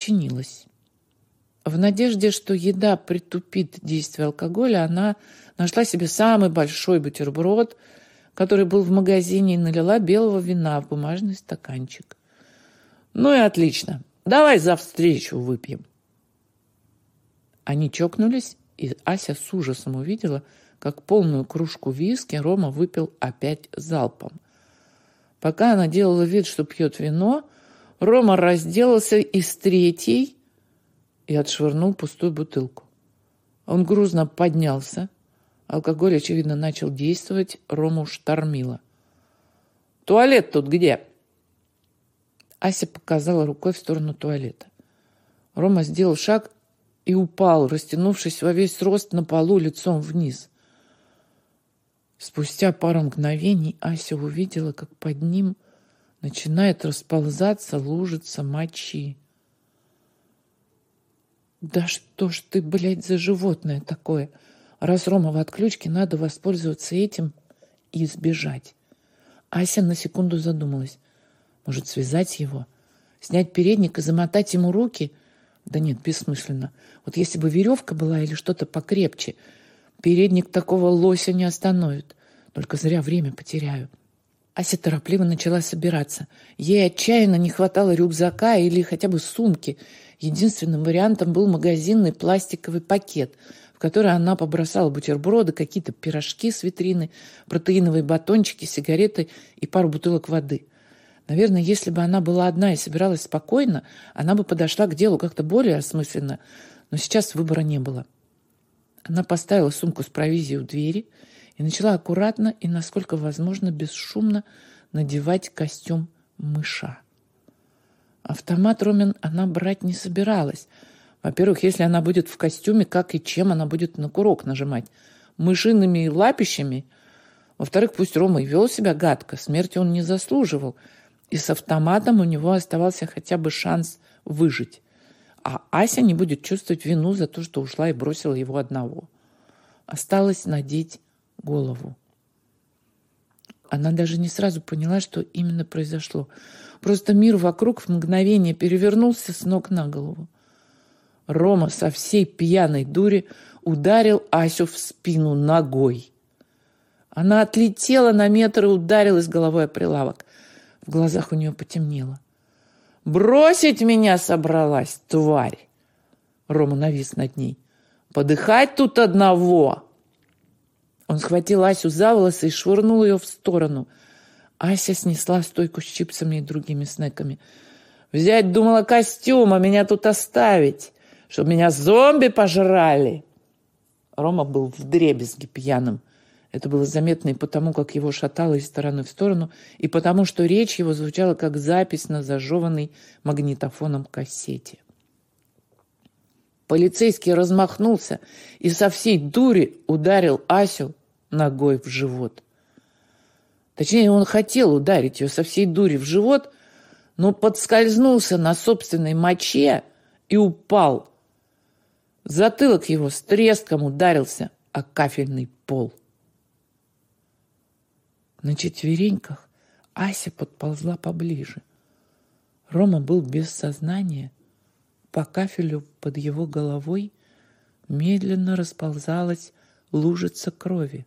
чинилась. В надежде, что еда притупит действие алкоголя, она нашла себе самый большой бутерброд, который был в магазине, и налила белого вина в бумажный стаканчик. «Ну и отлично. Давай за встречу выпьем». Они чокнулись, и Ася с ужасом увидела, как полную кружку виски Рома выпил опять залпом. Пока она делала вид, что пьет вино, Рома разделался и с третьей и отшвырнул пустую бутылку. Он грузно поднялся. Алкоголь, очевидно, начал действовать. Рому штормило. «Туалет тут где?» Ася показала рукой в сторону туалета. Рома сделал шаг и упал, растянувшись во весь рост на полу лицом вниз. Спустя пару мгновений Ася увидела, как под ним начинает расползаться лужица мочи. Да что ж ты, блядь, за животное такое? Раз Рома в отключке, надо воспользоваться этим и избежать. Ася на секунду задумалась. Может, связать его? Снять передник и замотать ему руки? Да нет, бессмысленно. Вот если бы веревка была или что-то покрепче, передник такого лося не остановит. Только зря время потеряю. Ася торопливо начала собираться. Ей отчаянно не хватало рюкзака или хотя бы сумки. Единственным вариантом был магазинный пластиковый пакет, в который она побросала бутерброды, какие-то пирожки с витрины, протеиновые батончики, сигареты и пару бутылок воды. Наверное, если бы она была одна и собиралась спокойно, она бы подошла к делу как-то более осмысленно, но сейчас выбора не было. Она поставила сумку с провизией у двери – и начала аккуратно и, насколько возможно, бесшумно надевать костюм мыша. Автомат Ромин она брать не собиралась. Во-первых, если она будет в костюме, как и чем она будет на курок нажимать? Мышиными лапищами? Во-вторых, пусть Рома и вел себя гадко, смерти он не заслуживал, и с автоматом у него оставался хотя бы шанс выжить. А Ася не будет чувствовать вину за то, что ушла и бросила его одного. Осталось надеть голову. Она даже не сразу поняла, что именно произошло. Просто мир вокруг в мгновение перевернулся с ног на голову. Рома со всей пьяной дури ударил Асю в спину ногой. Она отлетела на метр и ударилась головой о прилавок. В глазах у нее потемнело. «Бросить меня собралась, тварь!» Рома навис над ней. «Подыхать тут одного!» Он схватил Асю за волосы и швырнул ее в сторону. Ася снесла стойку с чипсами и другими снеками. «Взять, думала, костюм, а меня тут оставить, чтобы меня зомби пожрали!» Рома был в дребезге пьяным. Это было заметно и потому, как его шатало из стороны в сторону, и потому, что речь его звучала как запись на зажеванной магнитофоном кассете. Полицейский размахнулся и со всей дури ударил Асю ногой в живот. Точнее, он хотел ударить ее со всей дури в живот, но подскользнулся на собственной моче и упал. Затылок его с треском ударился о кафельный пол. На четвереньках Ася подползла поближе. Рома был без сознания. По кафелю под его головой медленно расползалась лужица крови.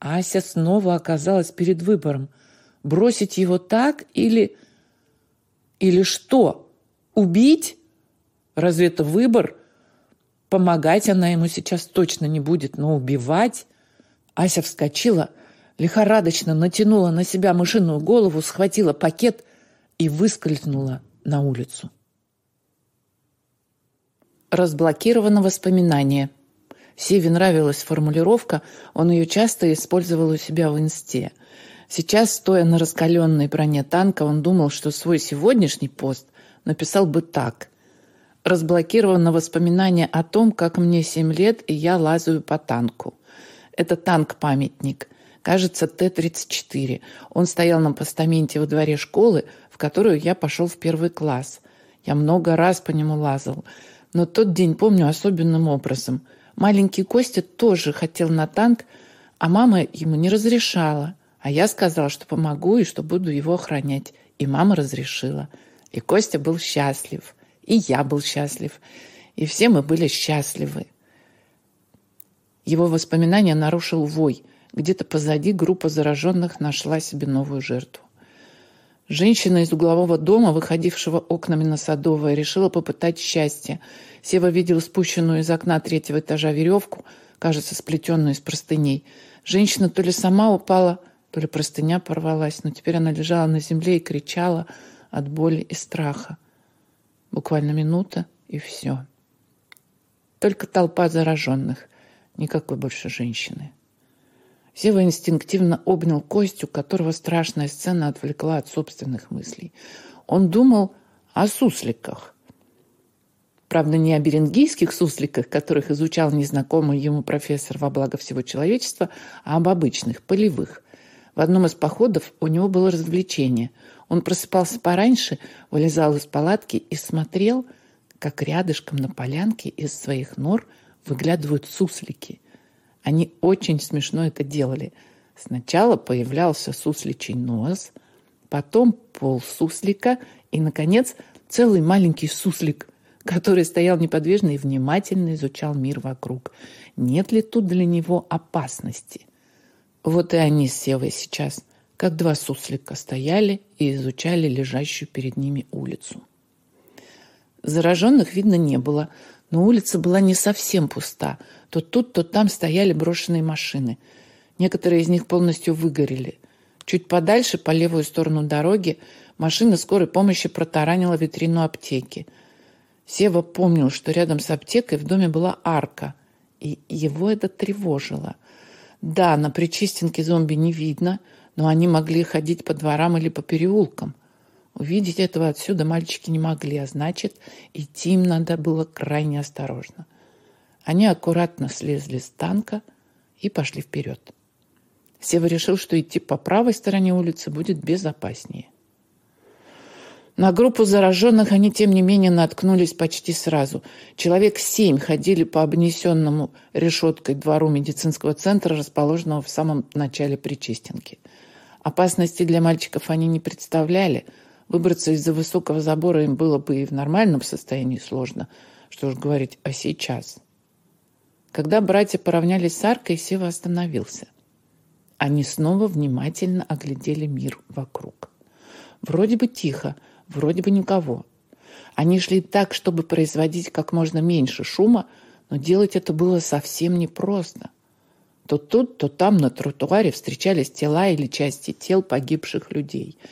Ася снова оказалась перед выбором. Бросить его так или... Или что? Убить? Разве это выбор? Помогать она ему сейчас точно не будет, но убивать? Ася вскочила, лихорадочно натянула на себя мышиную голову, схватила пакет и выскользнула на улицу. Разблокировано воспоминание – Севе нравилась формулировка, он ее часто использовал у себя в инсте. Сейчас, стоя на раскаленной броне танка, он думал, что свой сегодняшний пост написал бы так. Разблокировано воспоминание о том, как мне 7 лет, и я лазаю по танку. Это танк-памятник. Кажется, Т-34. Он стоял на постаменте во дворе школы, в которую я пошел в первый класс. Я много раз по нему лазал. Но тот день помню особенным образом – Маленький Костя тоже хотел на танк, а мама ему не разрешала. А я сказала, что помогу и что буду его охранять. И мама разрешила. И Костя был счастлив, и я был счастлив, и все мы были счастливы. Его воспоминания нарушил вой. Где-то позади группа зараженных нашла себе новую жертву. Женщина из углового дома, выходившего окнами на Садовое, решила попытать счастье. Сева видел спущенную из окна третьего этажа веревку, кажется, сплетенную из простыней. Женщина то ли сама упала, то ли простыня порвалась, но теперь она лежала на земле и кричала от боли и страха. Буквально минута, и все. Только толпа зараженных, никакой больше женщины. Сева инстинктивно обнял Костю, которого страшная сцена отвлекла от собственных мыслей. Он думал о сусликах. Правда, не о берингийских сусликах, которых изучал незнакомый ему профессор во благо всего человечества, а об обычных, полевых. В одном из походов у него было развлечение. Он просыпался пораньше, вылезал из палатки и смотрел, как рядышком на полянке из своих нор выглядывают суслики – они очень смешно это делали. Сначала появлялся сусличий нос, потом пол суслика и, наконец, целый маленький суслик, который стоял неподвижно и внимательно изучал мир вокруг. Нет ли тут для него опасности? Вот и они с Севой сейчас, как два суслика, стояли и изучали лежащую перед ними улицу. Зараженных видно не было, но улица была не совсем пуста. То тут, то там стояли брошенные машины. Некоторые из них полностью выгорели. Чуть подальше, по левую сторону дороги, машина скорой помощи протаранила витрину аптеки. Сева помнил, что рядом с аптекой в доме была арка, и его это тревожило. Да, на Причистенке зомби не видно, но они могли ходить по дворам или по переулкам. Увидеть этого отсюда мальчики не могли, а значит, идти им надо было крайне осторожно. Они аккуратно слезли с танка и пошли вперед. Сева решил, что идти по правой стороне улицы будет безопаснее. На группу зараженных они, тем не менее, наткнулись почти сразу. Человек семь ходили по обнесенному решеткой двору медицинского центра, расположенного в самом начале Причистенки. Опасности для мальчиков они не представляли – Выбраться из-за высокого забора им было бы и в нормальном состоянии сложно, что уж говорить о сейчас. Когда братья поравнялись с аркой, Сева остановился. Они снова внимательно оглядели мир вокруг. Вроде бы тихо, вроде бы никого. Они шли так, чтобы производить как можно меньше шума, но делать это было совсем непросто. То тут, то там на тротуаре встречались тела или части тел погибших людей –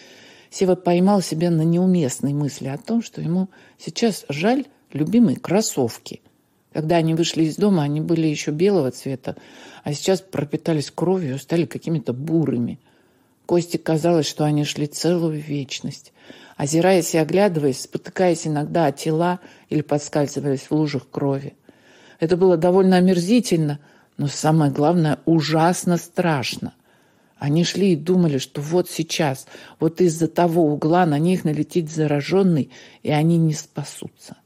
Сева поймал себя на неуместной мысли о том, что ему сейчас жаль любимые кроссовки. Когда они вышли из дома, они были еще белого цвета, а сейчас пропитались кровью, стали какими-то бурыми. Косте казалось, что они шли целую вечность. Озираясь и оглядываясь, спотыкаясь иногда о тела или подскальзываясь в лужах крови. Это было довольно омерзительно, но самое главное, ужасно страшно – они шли и думали, что вот сейчас, вот из-за того угла на них налетит зараженный, и они не спасутся.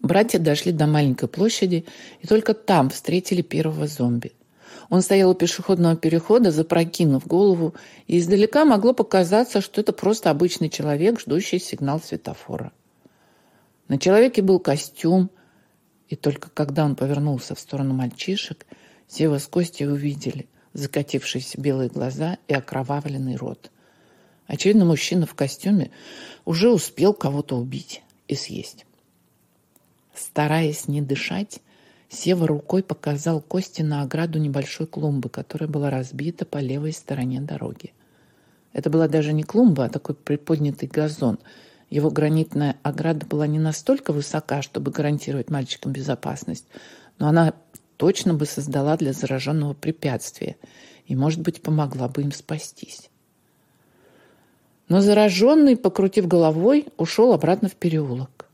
Братья дошли до маленькой площади и только там встретили первого зомби. Он стоял у пешеходного перехода, запрокинув голову, и издалека могло показаться, что это просто обычный человек, ждущий сигнал светофора. На человеке был костюм, и только когда он повернулся в сторону мальчишек – Сева с Костей увидели закатившиеся белые глаза и окровавленный рот. Очевидно, мужчина в костюме уже успел кого-то убить и съесть. Стараясь не дышать, Сева рукой показал Косте на ограду небольшой клумбы, которая была разбита по левой стороне дороги. Это была даже не клумба, а такой приподнятый газон. Его гранитная ограда была не настолько высока, чтобы гарантировать мальчикам безопасность, но она точно бы создала для зараженного препятствие и, может быть, помогла бы им спастись. Но зараженный, покрутив головой, ушел обратно в переулок.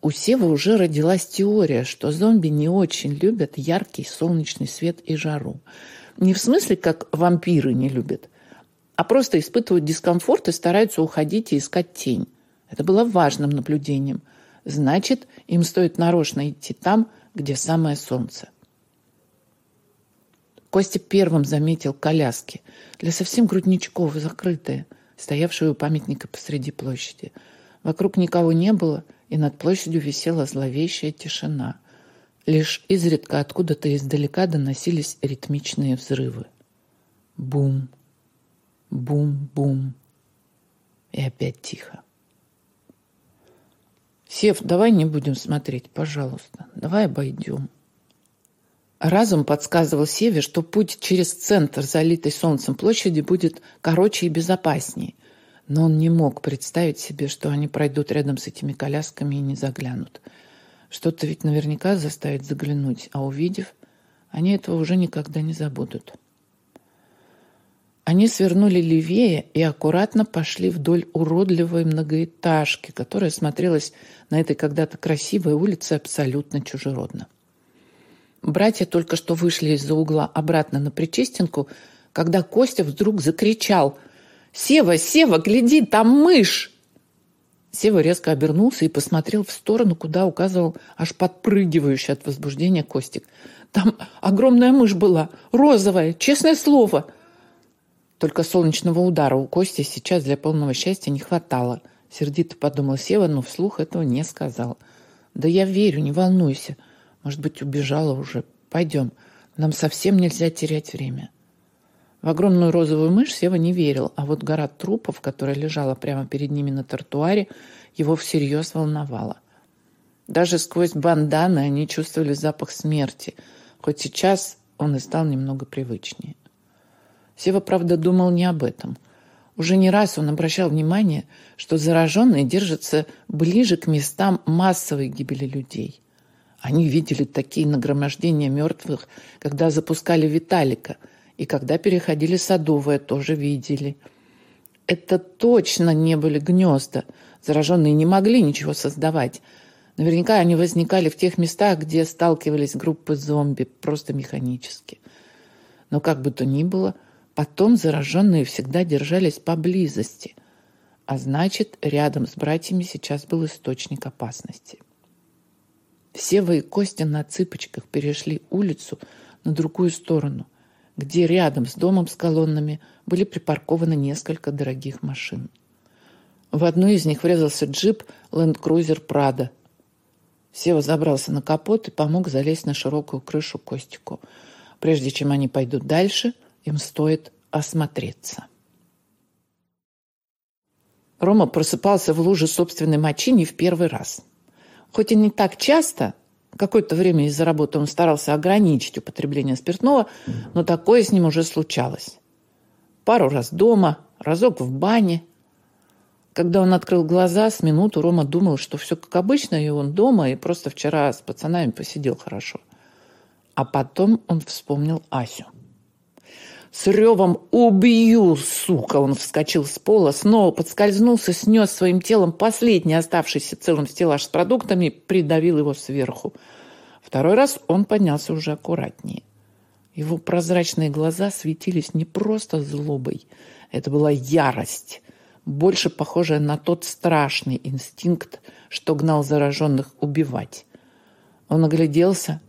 У Севы уже родилась теория, что зомби не очень любят яркий солнечный свет и жару. Не в смысле, как вампиры не любят, а просто испытывают дискомфорт и стараются уходить и искать тень. Это было важным наблюдением. Значит, им стоит нарочно идти там, где самое солнце. Костя первым заметил коляски, для совсем грудничков закрытые. стоявшей у памятника посреди площади. Вокруг никого не было, и над площадью висела зловещая тишина. Лишь изредка откуда-то издалека доносились ритмичные взрывы. Бум, бум-бум. И опять тихо. Сев, давай не будем смотреть, пожалуйста. Давай обойдем. Разум подсказывал Севе, что путь через центр, залитой солнцем площади, будет короче и безопаснее. Но он не мог представить себе, что они пройдут рядом с этими колясками и не заглянут. Что-то ведь наверняка заставит заглянуть, а увидев, они этого уже никогда не забудут. Они свернули левее и аккуратно пошли вдоль уродливой многоэтажки, которая смотрелась на этой когда-то красивой улице абсолютно чужеродно. Братья только что вышли из-за угла обратно на Причистенку, когда Костя вдруг закричал «Сева, Сева, гляди, там мышь!» Сева резко обернулся и посмотрел в сторону, куда указывал аж подпрыгивающий от возбуждения Костик. «Там огромная мышь была, розовая, честное слово!» Только солнечного удара у Кости сейчас для полного счастья не хватало. Сердито подумал Сева, но вслух этого не сказал. «Да я верю, не волнуйся. Может быть, убежала уже. Пойдем. Нам совсем нельзя терять время. В огромную розовую мышь Сева не верил, а вот гора трупов, которая лежала прямо перед ними на тротуаре, его всерьез волновала. Даже сквозь банданы они чувствовали запах смерти, хоть сейчас он и стал немного привычнее. Сева, правда, думал не об этом. Уже не раз он обращал внимание, что зараженные держатся ближе к местам массовой гибели людей – они видели такие нагромождения мертвых, когда запускали Виталика, и когда переходили Садовое, тоже видели. Это точно не были гнезда. Зараженные не могли ничего создавать. Наверняка они возникали в тех местах, где сталкивались группы зомби, просто механически. Но как бы то ни было, потом зараженные всегда держались поблизости. А значит, рядом с братьями сейчас был источник опасности. Сева и Костя на цыпочках перешли улицу на другую сторону, где рядом с домом с колоннами были припаркованы несколько дорогих машин. В одну из них врезался джип Cruiser Prado. Сева забрался на капот и помог залезть на широкую крышу Костику. Прежде чем они пойдут дальше, им стоит осмотреться. Рома просыпался в луже собственной мочи не в первый раз – Хоть и не так часто, какое-то время из-за работы он старался ограничить употребление спиртного, но такое с ним уже случалось. Пару раз дома, разок в бане. Когда он открыл глаза, с минуту Рома думал, что все как обычно, и он дома, и просто вчера с пацанами посидел хорошо. А потом он вспомнил Асю. С ревом «Убью, сука!» Он вскочил с пола, снова подскользнулся, снес своим телом последний оставшийся целым стеллаж с продуктами, придавил его сверху. Второй раз он поднялся уже аккуратнее. Его прозрачные глаза светились не просто злобой. Это была ярость, больше похожая на тот страшный инстинкт, что гнал зараженных убивать. Он огляделся,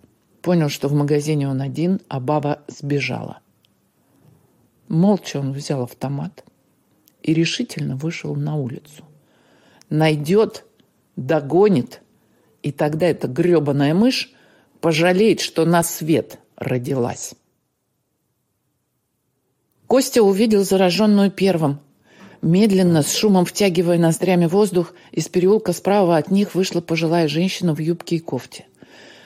понял, что в магазине он один, а баба сбежала. Молча он взял автомат и решительно вышел на улицу. Найдет, догонит, и тогда эта гребаная мышь пожалеет, что на свет родилась. Костя увидел зараженную первым. Медленно, с шумом втягивая ноздрями воздух, из переулка справа от них вышла пожилая женщина в юбке и кофте.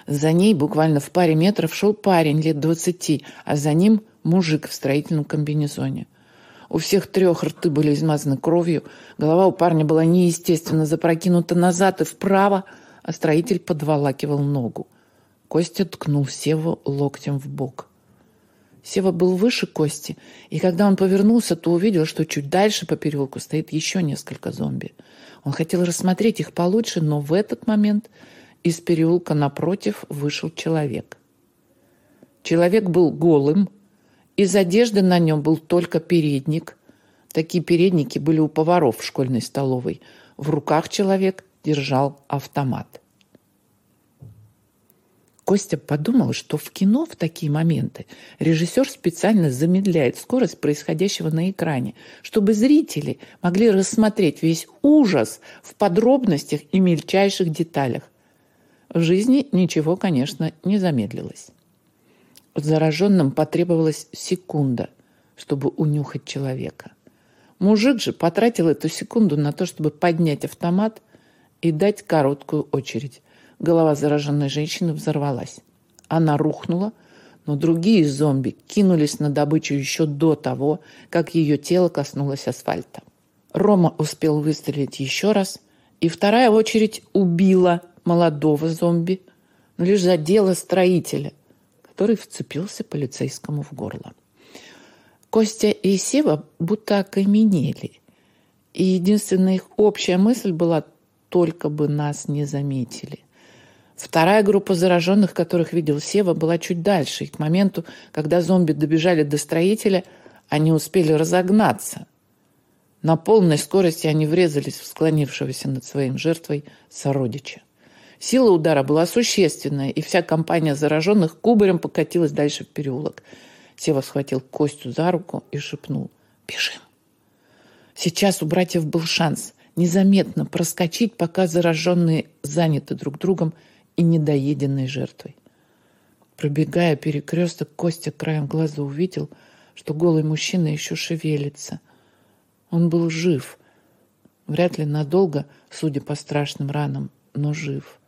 За ней буквально в паре метров шел парень лет двадцати, а за ним мужик в строительном комбинезоне. У всех трех рты были измазаны кровью, голова у парня была неестественно запрокинута назад и вправо, а строитель подволакивал ногу. Костя ткнул Севу локтем в бок. Сева был выше Кости, и когда он повернулся, то увидел, что чуть дальше по переулку стоит еще несколько зомби. Он хотел рассмотреть их получше, но в этот момент из переулка напротив вышел человек. Человек был голым, из одежды на нем был только передник. Такие передники были у поваров в школьной столовой. В руках человек держал автомат. Костя подумал, что в кино в такие моменты режиссер специально замедляет скорость происходящего на экране, чтобы зрители могли рассмотреть весь ужас в подробностях и мельчайших деталях. В жизни ничего, конечно, не замедлилось. Зараженным потребовалась секунда, чтобы унюхать человека. Мужик же потратил эту секунду на то, чтобы поднять автомат и дать короткую очередь – Голова зараженной женщины взорвалась. Она рухнула, но другие зомби кинулись на добычу еще до того, как ее тело коснулось асфальта. Рома успел выстрелить еще раз, и вторая очередь убила молодого зомби, но лишь задела строителя, который вцепился полицейскому в горло. Костя и Сева будто окаменели, и единственная их общая мысль была «только бы нас не заметили». Вторая группа зараженных, которых видел Сева, была чуть дальше, и к моменту, когда зомби добежали до строителя, они успели разогнаться. На полной скорости они врезались в склонившегося над своим жертвой сородича. Сила удара была существенная, и вся компания зараженных кубарем покатилась дальше в переулок. Сева схватил Костю за руку и шепнул «Бежим». Сейчас у братьев был шанс незаметно проскочить, пока зараженные заняты друг другом, и недоеденной жертвой. Пробегая перекресток, Костя краем глаза увидел, что голый мужчина еще шевелится. Он был жив. Вряд ли надолго, судя по страшным ранам, но жив.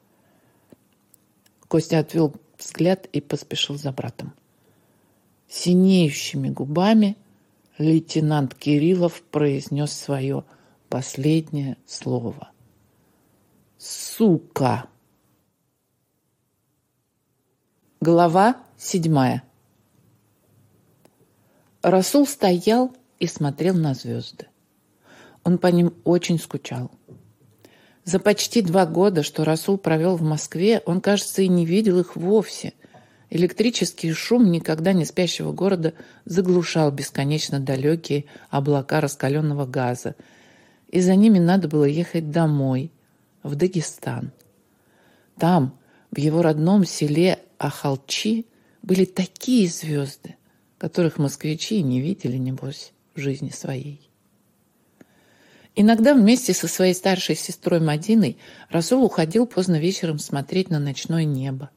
Костя отвел взгляд и поспешил за братом. Синеющими губами лейтенант Кириллов произнес свое последнее слово. «Сука!» Глава седьмая. Расул стоял и смотрел на звезды. Он по ним очень скучал. За почти два года, что Расул провел в Москве, он, кажется, и не видел их вовсе. Электрический шум никогда не спящего города заглушал бесконечно далекие облака раскаленного газа, и за ними надо было ехать домой, в Дагестан. Там, в его родном селе Ахалчи были такие звезды, которых москвичи не видели, небось, в жизни своей. Иногда вместе со своей старшей сестрой Мадиной Расул уходил поздно вечером смотреть на ночное небо.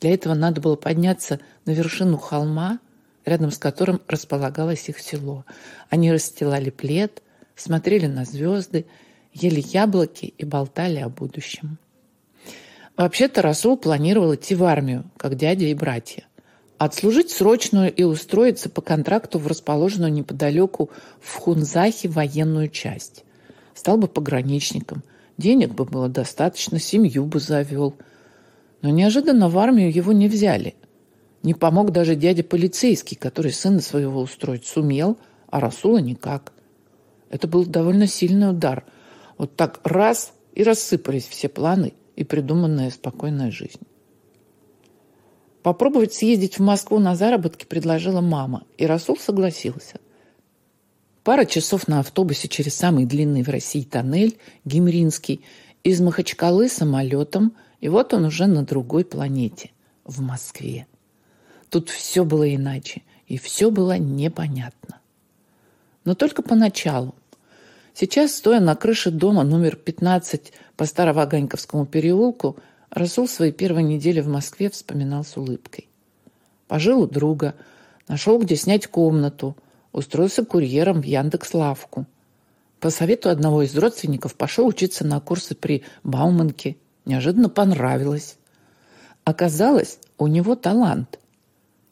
Для этого надо было подняться на вершину холма, рядом с которым располагалось их село. Они расстилали плед, смотрели на звезды, ели яблоки и болтали о будущем. Вообще-то Расул планировал идти в армию, как дядя и братья. Отслужить срочную и устроиться по контракту в расположенную неподалеку в Хунзахе военную часть. Стал бы пограничником. Денег бы было достаточно, семью бы завел. Но неожиданно в армию его не взяли. Не помог даже дядя полицейский, который сына своего устроить сумел, а Расула никак. Это был довольно сильный удар. Вот так раз и рассыпались все планы – и придуманная спокойная жизнь. Попробовать съездить в Москву на заработки предложила мама, и Расул согласился. Пара часов на автобусе через самый длинный в России тоннель, Гимринский, из Махачкалы самолетом, и вот он уже на другой планете, в Москве. Тут все было иначе, и все было непонятно. Но только поначалу. Сейчас, стоя на крыше дома номер 15 по Староваганьковскому переулку, Расул свои первые недели в Москве вспоминал с улыбкой. Пожил у друга, нашел, где снять комнату, устроился курьером в Яндекс.Лавку. По совету одного из родственников пошел учиться на курсы при Бауманке. Неожиданно понравилось. Оказалось, у него талант.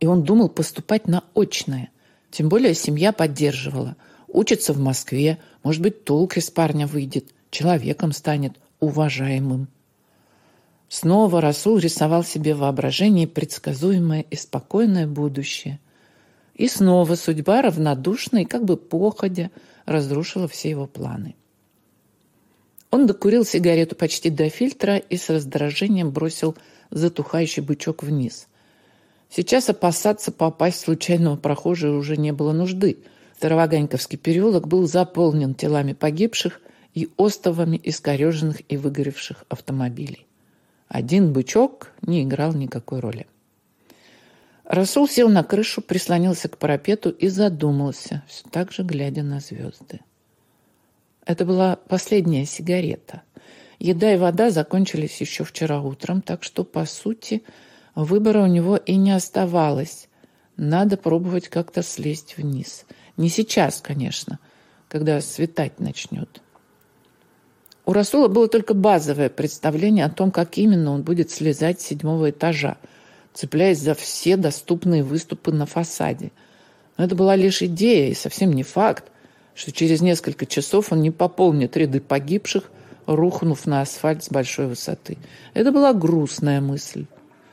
И он думал поступать на очное. Тем более семья поддерживала – Учится в Москве, может быть, толк из парня выйдет, человеком станет уважаемым. Снова Расул рисовал себе воображение предсказуемое и спокойное будущее. И снова судьба равнодушно и как бы походя разрушила все его планы. Он докурил сигарету почти до фильтра и с раздражением бросил затухающий бычок вниз. Сейчас опасаться попасть случайного прохожего уже не было нужды – Староваганьковский переулок был заполнен телами погибших и остовами искореженных и выгоревших автомобилей. Один бычок не играл никакой роли. Расул сел на крышу, прислонился к парапету и задумался, все так же глядя на звезды. Это была последняя сигарета. Еда и вода закончились еще вчера утром, так что, по сути, выбора у него и не оставалось. Надо пробовать как-то слезть вниз. Не сейчас, конечно, когда светать начнет. У Расула было только базовое представление о том, как именно он будет слезать с седьмого этажа, цепляясь за все доступные выступы на фасаде. Но это была лишь идея и совсем не факт, что через несколько часов он не пополнит ряды погибших, рухнув на асфальт с большой высоты. Это была грустная мысль.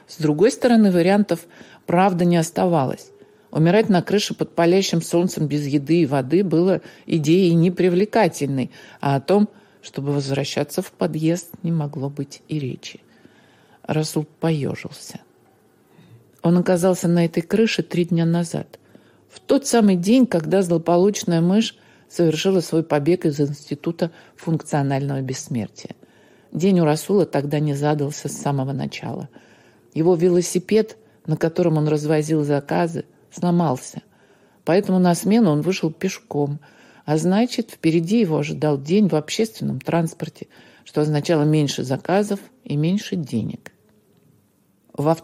С другой стороны, вариантов правда не оставалось. Умирать на крыше под палящим солнцем без еды и воды было идеей непривлекательной, а о том, чтобы возвращаться в подъезд, не могло быть и речи. Расул поежился. Он оказался на этой крыше три дня назад. В тот самый день, когда злополучная мышь совершила свой побег из Института функционального бессмертия. День у Расула тогда не задался с самого начала. Его велосипед, на котором он развозил заказы, сломался. Поэтому на смену он вышел пешком, а значит, впереди его ожидал день в общественном транспорте, что означало меньше заказов и меньше денег. В